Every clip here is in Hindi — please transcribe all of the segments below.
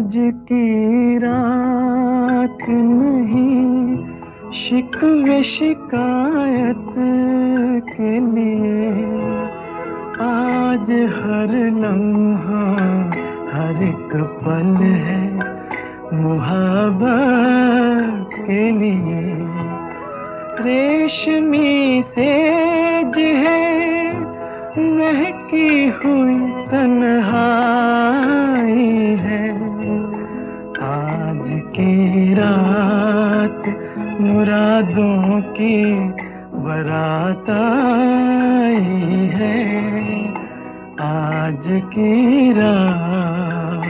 की रात नहीं, शिकवे शिकायत के लिए। आज हर लम्हा, हर एक पल है मुहब्बत के लिए। रेशमी सेज है, महकी हुई तन्हाई मुरादों की बरात आई है। आज की रात।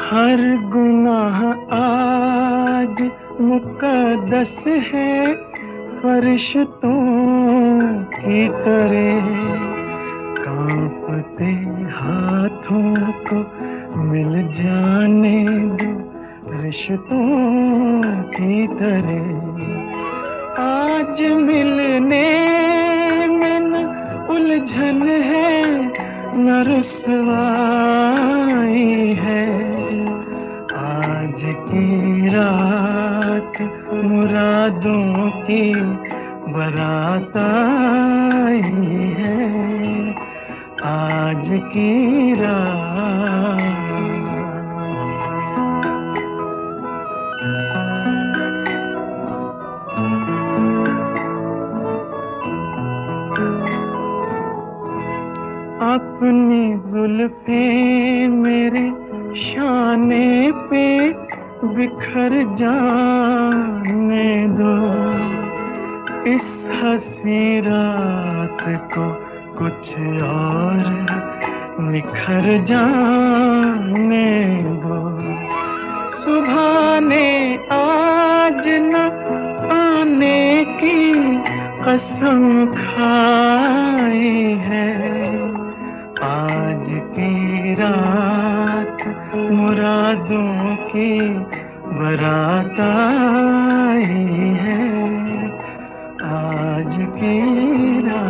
हर गुनाह आज मुकदस है। फरिश्तों की तरह। कांपते हाथों को मिल जाने दो रिश्तों की तरह। आज मिलने में न उलझन है, न रुसवाई है। आज की रात मुरादों की बरात आई है। आज की रात। अपनी जुल्फे मेरे शाने पे बिखर जाने दो। इस हसी रात को कुछ और निखर जाने दो। सुबह ने आज न आने की कसम खाई है। आज की रात मुरादों की बरात आई है। आज की रात